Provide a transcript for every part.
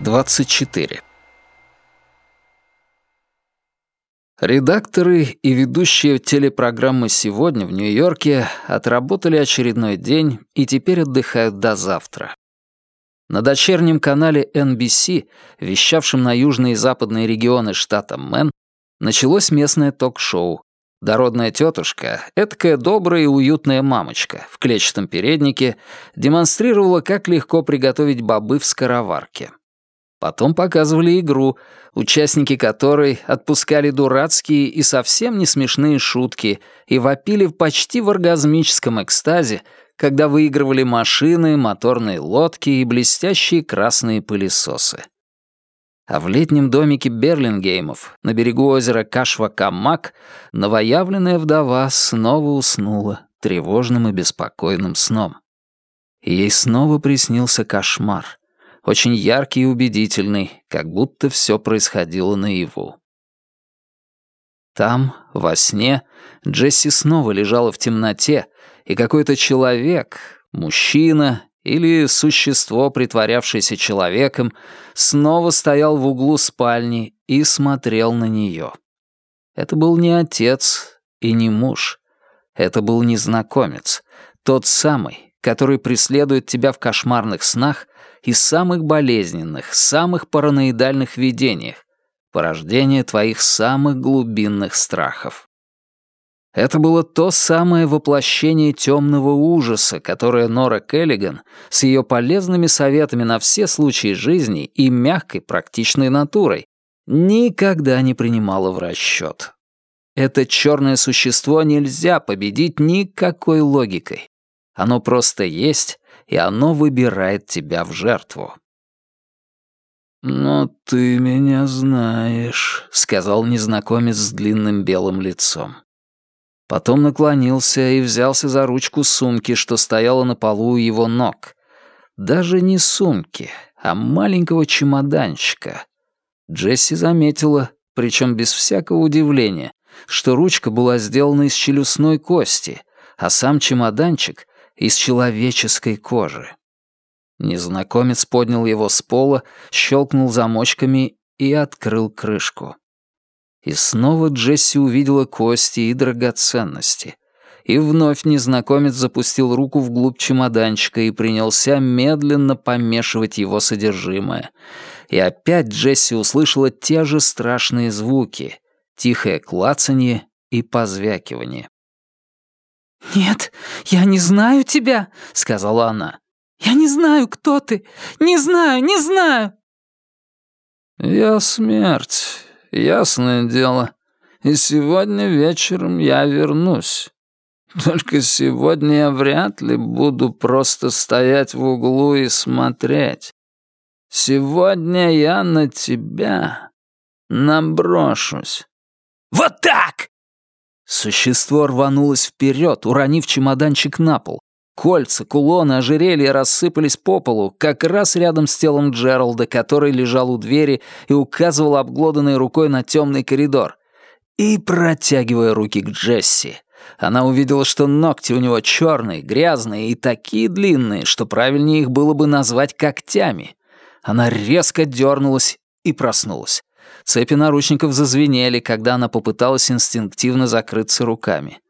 24. Редакторы и ведущие телепрограммы «Сегодня» в Нью-Йорке отработали очередной день и теперь отдыхают до завтра. На дочернем канале NBC, вещавшем на южные и западные регионы штата Мэн, началось местное ток-шоу. Дородная тетушка, эткая добрая и уютная мамочка в клетчатом переднике, демонстрировала, как легко приготовить бобы в скороварке. Потом показывали игру, участники которой отпускали дурацкие и совсем не смешные шутки и вопили почти в оргазмическом экстазе, когда выигрывали машины, моторные лодки и блестящие красные пылесосы. А в летнем домике Берлингеймов на берегу озера Кашва-Камак новоявленная вдова снова уснула тревожным и беспокойным сном. Ей снова приснился кошмар — очень яркий и убедительный, как будто все происходило наяву. Там, во сне, Джесси снова лежала в темноте, и какой-то человек, мужчина или существо, притворявшееся человеком, снова стоял в углу спальни и смотрел на нее. Это был не отец и не муж. Это был незнакомец, тот самый, который преследует тебя в кошмарных снах и самых болезненных, самых параноидальных видениях, порождение твоих самых глубинных страхов. Это было то самое воплощение темного ужаса, которое Нора Келлиган с ее полезными советами на все случаи жизни и мягкой практичной натурой никогда не принимала в расчет. Это черное существо нельзя победить никакой логикой. Оно просто есть, и оно выбирает тебя в жертву. «Но ты меня знаешь», — сказал незнакомец с длинным белым лицом. Потом наклонился и взялся за ручку сумки, что стояла на полу у его ног. Даже не сумки, а маленького чемоданчика. Джесси заметила, причем без всякого удивления, что ручка была сделана из челюстной кости, а сам чемоданчик из человеческой кожи. Незнакомец поднял его с пола, щелкнул замочками и открыл крышку. И снова Джесси увидела кости и драгоценности. И вновь незнакомец запустил руку вглубь чемоданчика и принялся медленно помешивать его содержимое. И опять Джесси услышала те же страшные звуки — тихое клацанье и позвякивание. «Нет, я не знаю тебя», — сказала она. «Я не знаю, кто ты. Не знаю, не знаю». «Я смерть, ясное дело. И сегодня вечером я вернусь. Только сегодня я вряд ли буду просто стоять в углу и смотреть. Сегодня я на тебя наброшусь». «Вот так!» Существо рванулось вперед, уронив чемоданчик на пол. Кольца, кулоны, ожерелья рассыпались по полу, как раз рядом с телом Джералда, который лежал у двери и указывал обглоданной рукой на темный коридор. И протягивая руки к Джесси. Она увидела, что ногти у него черные, грязные и такие длинные, что правильнее их было бы назвать когтями. Она резко дернулась и проснулась. Цепи наручников зазвенели, когда она попыталась инстинктивно закрыться руками.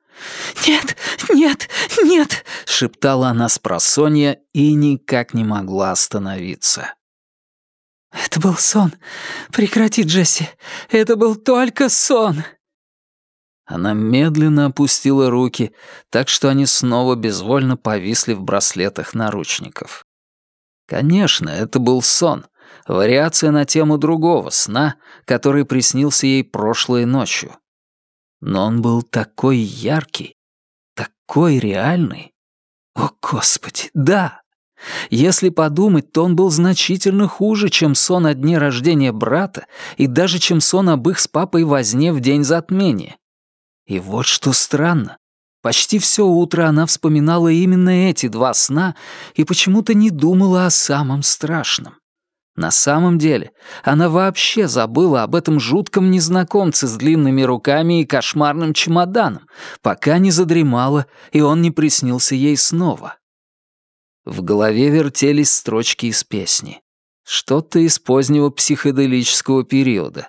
«Нет, нет, нет!» — шептала она с просонья и никак не могла остановиться. «Это был сон. Прекрати, Джесси. Это был только сон!» Она медленно опустила руки, так что они снова безвольно повисли в браслетах наручников. Конечно, это был сон, Вариация на тему другого сна, который приснился ей прошлой ночью. Но он был такой яркий, такой реальный. О, Господи, да! Если подумать, то он был значительно хуже, чем сон о дне рождения брата и даже чем сон об их с папой возне в день затмения. И вот что странно. Почти все утро она вспоминала именно эти два сна и почему-то не думала о самом страшном. На самом деле, она вообще забыла об этом жутком незнакомце с длинными руками и кошмарным чемоданом, пока не задремала, и он не приснился ей снова. В голове вертелись строчки из песни. Что-то из позднего психоделического периода.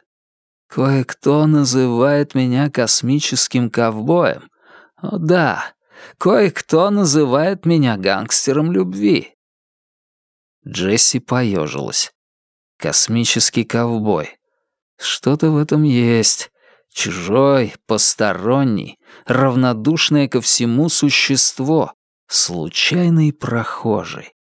Кое-кто называет меня космическим ковбоем. О да, кое-кто называет меня гангстером любви. Джесси поежилась. Космический ковбой. Что-то в этом есть. Чужой, посторонний, равнодушное ко всему существо, случайный прохожий.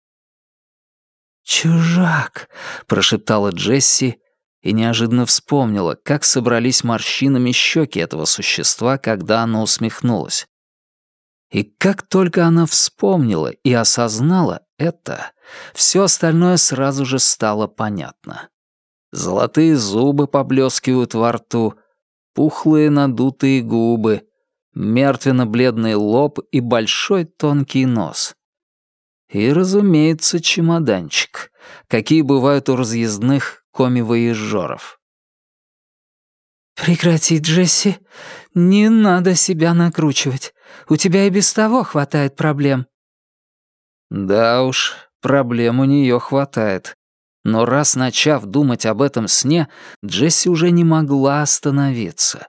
«Чужак!» — прошептала Джесси и неожиданно вспомнила, как собрались морщинами щеки этого существа, когда оно усмехнулось. И как только она вспомнила и осознала это, все остальное сразу же стало понятно. Золотые зубы поблескивают во рту, пухлые надутые губы, мертвенно-бледный лоб и большой тонкий нос. И, разумеется, чемоданчик, какие бывают у разъездных коми-воежоров. «Прекрати, Джесси. Не надо себя накручивать. У тебя и без того хватает проблем». Да уж, проблем у нее хватает. Но раз начав думать об этом сне, Джесси уже не могла остановиться.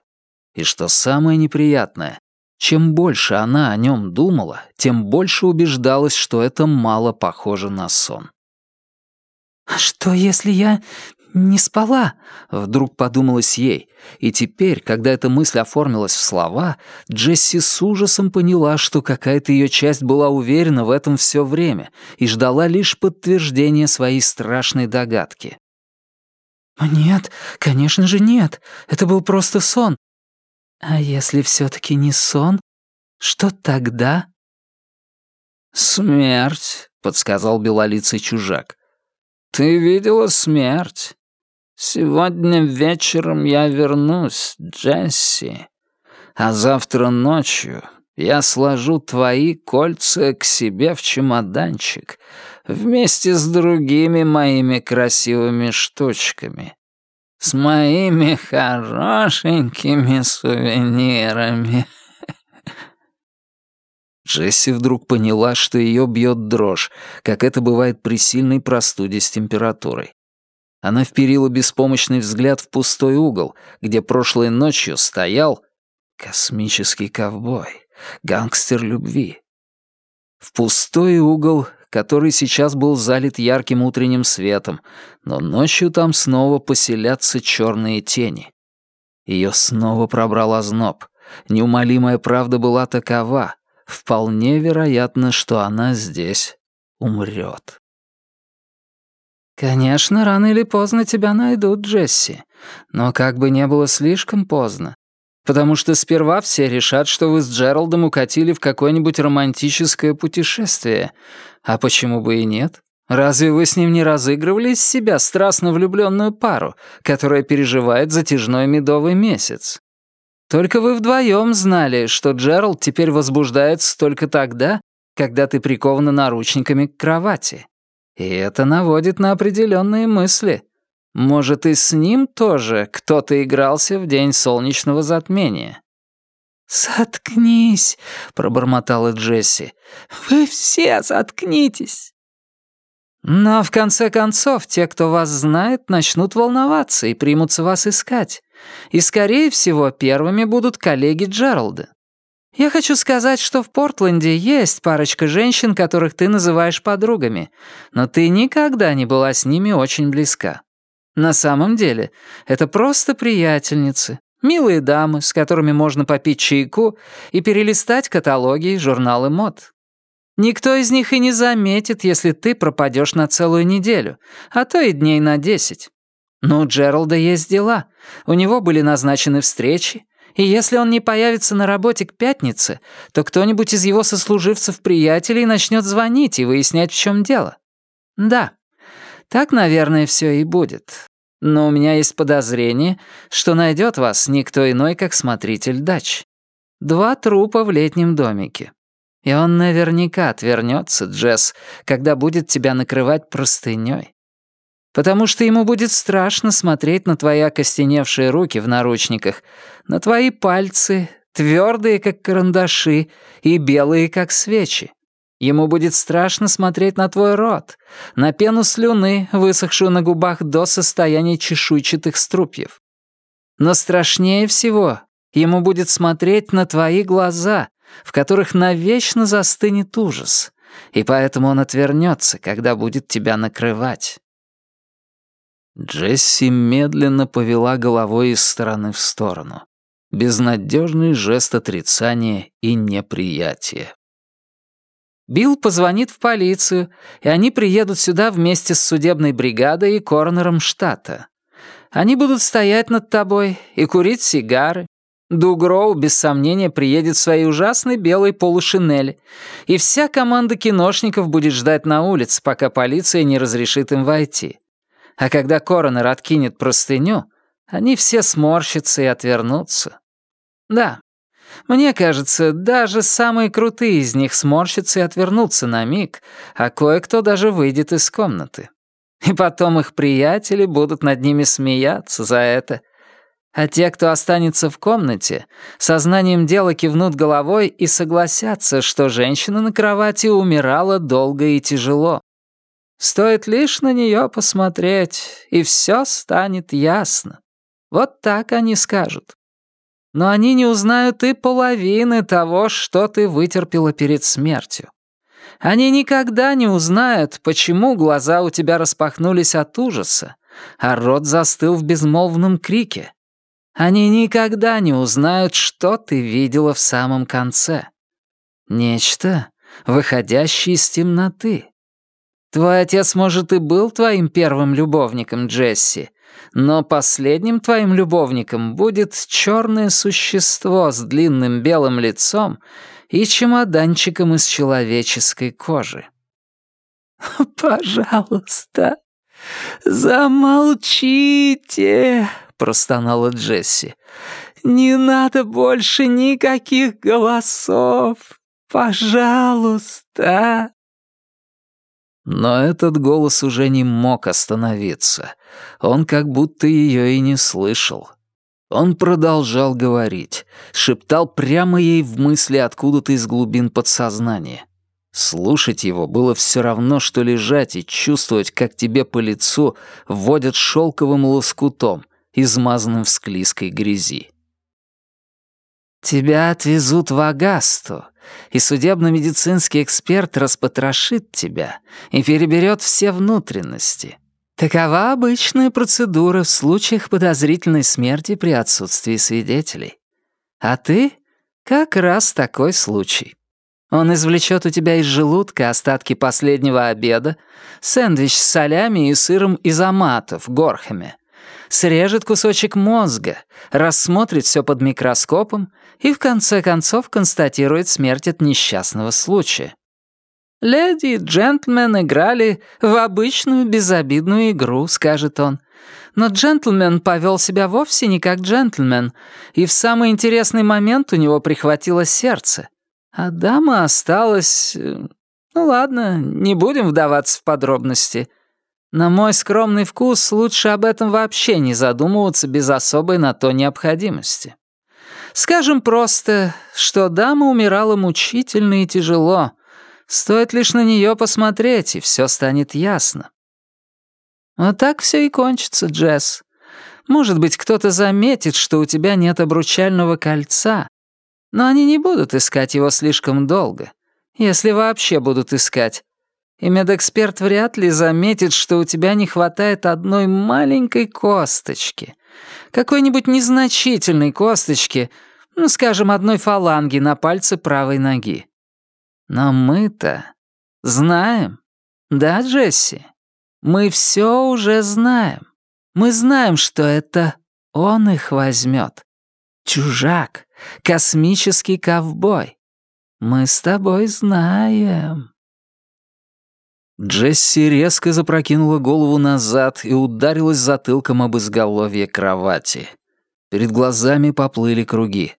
И что самое неприятное, чем больше она о нем думала, тем больше убеждалась, что это мало похоже на сон. «А что, если я не спала?» — вдруг подумалось ей. И теперь, когда эта мысль оформилась в слова, Джесси с ужасом поняла, что какая-то ее часть была уверена в этом все время и ждала лишь подтверждения своей страшной догадки. «Нет, конечно же нет. Это был просто сон. А если все таки не сон, что тогда?» «Смерть», — подсказал белолицый чужак. «Ты видела смерть? Сегодня вечером я вернусь, Джесси, а завтра ночью я сложу твои кольца к себе в чемоданчик вместе с другими моими красивыми штучками, с моими хорошенькими сувенирами». Джесси вдруг поняла, что ее бьет дрожь, как это бывает при сильной простуде с температурой. Она вперила беспомощный взгляд в пустой угол, где прошлой ночью стоял космический ковбой, гангстер любви. В пустой угол, который сейчас был залит ярким утренним светом, но ночью там снова поселятся черные тени. Ее снова пробрал озноб. Неумолимая правда была такова. Вполне вероятно, что она здесь умрет. «Конечно, рано или поздно тебя найдут, Джесси. Но как бы не было слишком поздно. Потому что сперва все решат, что вы с Джералдом укатили в какое-нибудь романтическое путешествие. А почему бы и нет? Разве вы с ним не разыгрывали из себя страстно влюбленную пару, которая переживает затяжной медовый месяц? Только вы вдвоем знали, что Джеральд теперь возбуждается только тогда, когда ты прикована наручниками к кровати. И это наводит на определенные мысли. Может, и с ним тоже кто-то игрался в день солнечного затмения. «Заткнись», — пробормотала Джесси. «Вы все заткнитесь». Но в конце концов, те, кто вас знает, начнут волноваться и примутся вас искать. И, скорее всего, первыми будут коллеги Джералда. Я хочу сказать, что в Портленде есть парочка женщин, которых ты называешь подругами, но ты никогда не была с ними очень близка. На самом деле, это просто приятельницы, милые дамы, с которыми можно попить чайку и перелистать каталоги и журналы мод. Никто из них и не заметит, если ты пропадешь на целую неделю, а то и дней на десять. Но у Джералда есть дела. У него были назначены встречи, и если он не появится на работе к пятнице, то кто-нибудь из его сослуживцев-приятелей начнет звонить и выяснять, в чем дело. Да, так, наверное, все и будет. Но у меня есть подозрение, что найдет вас никто иной, как смотритель дач. Два трупа в летнем домике. И он наверняка отвернется, Джесс, когда будет тебя накрывать простыней потому что ему будет страшно смотреть на твои окостеневшие руки в наручниках, на твои пальцы, твердые, как карандаши, и белые, как свечи. Ему будет страшно смотреть на твой рот, на пену слюны, высохшую на губах до состояния чешуйчатых струпьев. Но страшнее всего ему будет смотреть на твои глаза, в которых навечно застынет ужас, и поэтому он отвернется, когда будет тебя накрывать. Джесси медленно повела головой из стороны в сторону. Безнадежный жест отрицания и неприятия. Билл позвонит в полицию, и они приедут сюда вместе с судебной бригадой и коронером штата. Они будут стоять над тобой и курить сигары. Дугроу, без сомнения, приедет в своей ужасной белой полушинели, и вся команда киношников будет ждать на улице, пока полиция не разрешит им войти. А когда коронер откинет простыню, они все сморщатся и отвернутся. Да, мне кажется, даже самые крутые из них сморщатся и отвернутся на миг, а кое-кто даже выйдет из комнаты. И потом их приятели будут над ними смеяться за это. А те, кто останется в комнате, сознанием дела кивнут головой и согласятся, что женщина на кровати умирала долго и тяжело. Стоит лишь на нее посмотреть, и все станет ясно. Вот так они скажут но они не узнают и половины того, что ты вытерпела перед смертью. Они никогда не узнают, почему глаза у тебя распахнулись от ужаса, а рот застыл в безмолвном крике. Они никогда не узнают, что ты видела в самом конце. Нечто, выходящее из темноты. Твой отец, может, и был твоим первым любовником, Джесси, но последним твоим любовником будет черное существо с длинным белым лицом и чемоданчиком из человеческой кожи. «Пожалуйста, замолчите!» — простонала Джесси. «Не надо больше никаких голосов! Пожалуйста!» Но этот голос уже не мог остановиться. Он как будто ее и не слышал. Он продолжал говорить, шептал прямо ей в мысли откуда-то из глубин подсознания. Слушать его было все равно, что лежать и чувствовать, как тебе по лицу вводят шелковым лоскутом, измазанным в склизкой грязи. «Тебя отвезут в Агасту, и судебно-медицинский эксперт распотрошит тебя и переберет все внутренности. Такова обычная процедура в случаях подозрительной смерти при отсутствии свидетелей. А ты — как раз такой случай. Он извлечет у тебя из желудка остатки последнего обеда, сэндвич с солями и сыром из аматов, горхами, срежет кусочек мозга, рассмотрит все под микроскопом и в конце концов констатирует смерть от несчастного случая. «Леди и джентльмен играли в обычную безобидную игру», — скажет он. Но джентльмен повел себя вовсе не как джентльмен, и в самый интересный момент у него прихватило сердце. А дама осталась... Э, ну ладно, не будем вдаваться в подробности. На мой скромный вкус лучше об этом вообще не задумываться без особой на то необходимости. Скажем просто, что дама умирала мучительно и тяжело. Стоит лишь на нее посмотреть, и все станет ясно. Вот так все и кончится, Джесс. Может быть, кто-то заметит, что у тебя нет обручального кольца, но они не будут искать его слишком долго, если вообще будут искать. И медэксперт вряд ли заметит, что у тебя не хватает одной маленькой косточки, какой-нибудь незначительной косточки, ну, скажем, одной фаланги на пальце правой ноги. Но мы-то знаем, да, Джесси? Мы все уже знаем. Мы знаем, что это он их возьмет. Чужак, космический ковбой. Мы с тобой знаем. Джесси резко запрокинула голову назад и ударилась затылком об изголовье кровати. Перед глазами поплыли круги.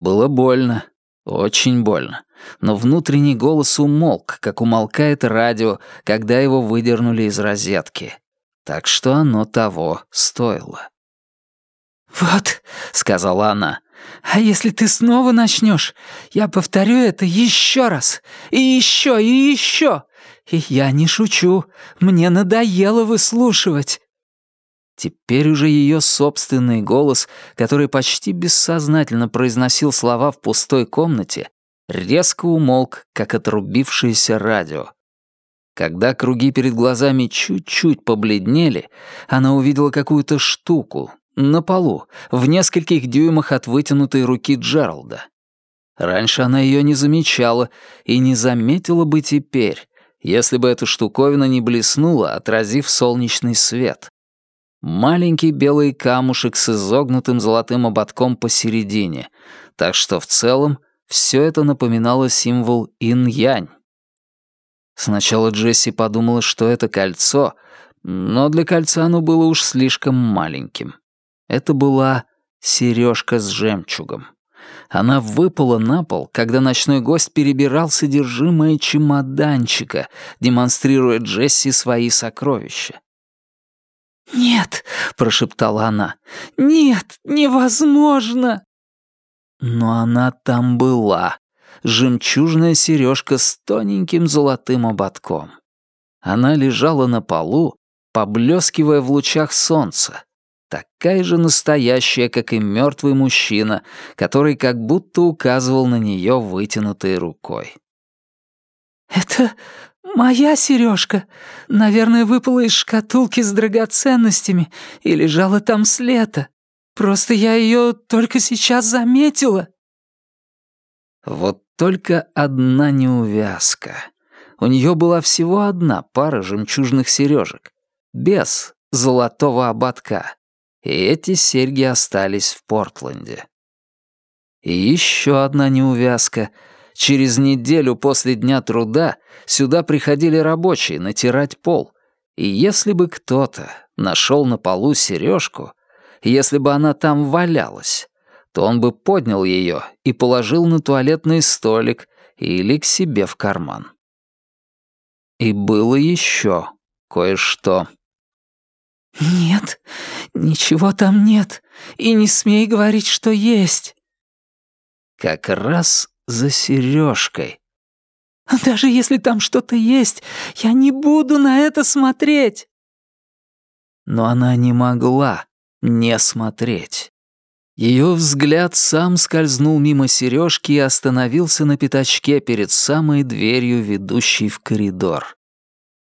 Было больно, очень больно, но внутренний голос умолк, как умолкает радио, когда его выдернули из розетки. Так что оно того стоило. «Вот», — сказала она, А если ты снова начнешь, я повторю это еще раз, и еще, и еще. И я не шучу, мне надоело выслушивать». Теперь уже ее собственный голос, который почти бессознательно произносил слова в пустой комнате, резко умолк, как отрубившееся радио. Когда круги перед глазами чуть-чуть побледнели, она увидела какую-то штуку на полу, в нескольких дюймах от вытянутой руки Джералда. Раньше она ее не замечала и не заметила бы теперь, если бы эта штуковина не блеснула, отразив солнечный свет. Маленький белый камушек с изогнутым золотым ободком посередине, так что в целом все это напоминало символ инь-янь. Сначала Джесси подумала, что это кольцо, но для кольца оно было уж слишком маленьким. Это была сережка с жемчугом. Она выпала на пол, когда ночной гость перебирал содержимое чемоданчика, демонстрируя Джесси свои сокровища. «Нет», — прошептала она, — «нет, невозможно». Но она там была, жемчужная сережка с тоненьким золотым ободком. Она лежала на полу, поблескивая в лучах солнца, такая же настоящая, как и мертвый мужчина, который как будто указывал на нее вытянутой рукой. «Это моя сережка. Наверное, выпала из шкатулки с драгоценностями и лежала там с лета. Просто я ее только сейчас заметила». Вот только одна неувязка. У нее была всего одна пара жемчужных сережек, без золотого ободка. И эти серьги остались в Портленде. И еще одна неувязка. Через неделю после дня труда сюда приходили рабочие натирать пол. И если бы кто-то нашел на полу сережку, если бы она там валялась, то он бы поднял ее и положил на туалетный столик или к себе в карман. И было еще кое-что. «Нет, ничего там нет, и не смей говорить, что есть». Как раз за сережкой. «Даже если там что-то есть, я не буду на это смотреть». Но она не могла не смотреть. Ее взгляд сам скользнул мимо сережки и остановился на пятачке перед самой дверью, ведущей в коридор.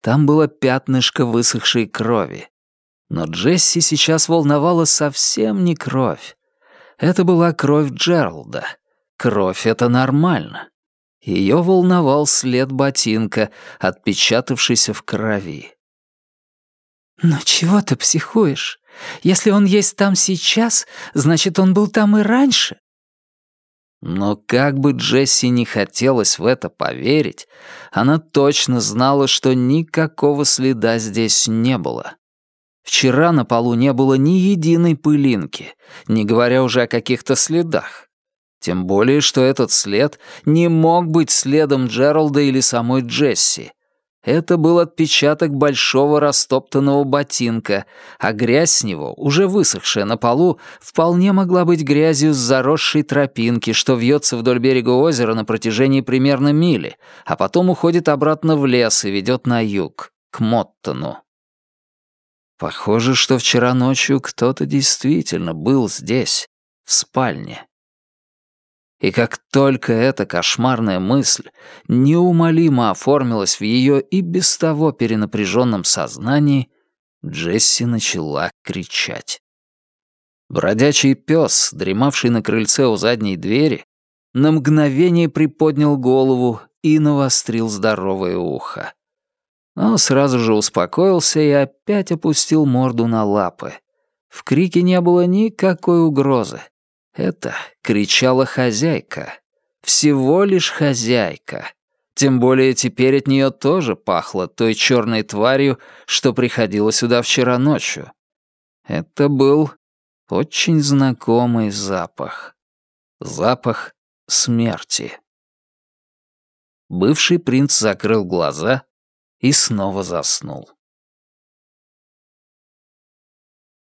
Там было пятнышко высохшей крови. Но Джесси сейчас волновала совсем не кровь. Это была кровь Джералда. Кровь — это нормально. Ее волновал след ботинка, отпечатавшийся в крови. «Но чего ты психуешь? Если он есть там сейчас, значит, он был там и раньше». Но как бы Джесси не хотелось в это поверить, она точно знала, что никакого следа здесь не было. Вчера на полу не было ни единой пылинки, не говоря уже о каких-то следах. Тем более, что этот след не мог быть следом Джералда или самой Джесси. Это был отпечаток большого растоптанного ботинка, а грязь с него, уже высохшая на полу, вполне могла быть грязью с заросшей тропинки, что вьется вдоль берега озера на протяжении примерно мили, а потом уходит обратно в лес и ведет на юг, к Моттону. Похоже, что вчера ночью кто-то действительно был здесь, в спальне. И как только эта кошмарная мысль неумолимо оформилась в ее и без того перенапряженном сознании, Джесси начала кричать. Бродячий пес, дремавший на крыльце у задней двери, на мгновение приподнял голову и навострил здоровое ухо но сразу же успокоился и опять опустил морду на лапы. В крике не было никакой угрозы. Это кричала хозяйка. Всего лишь хозяйка. Тем более теперь от нее тоже пахло той черной тварью, что приходила сюда вчера ночью. Это был очень знакомый запах. Запах смерти. Бывший принц закрыл глаза и снова заснул.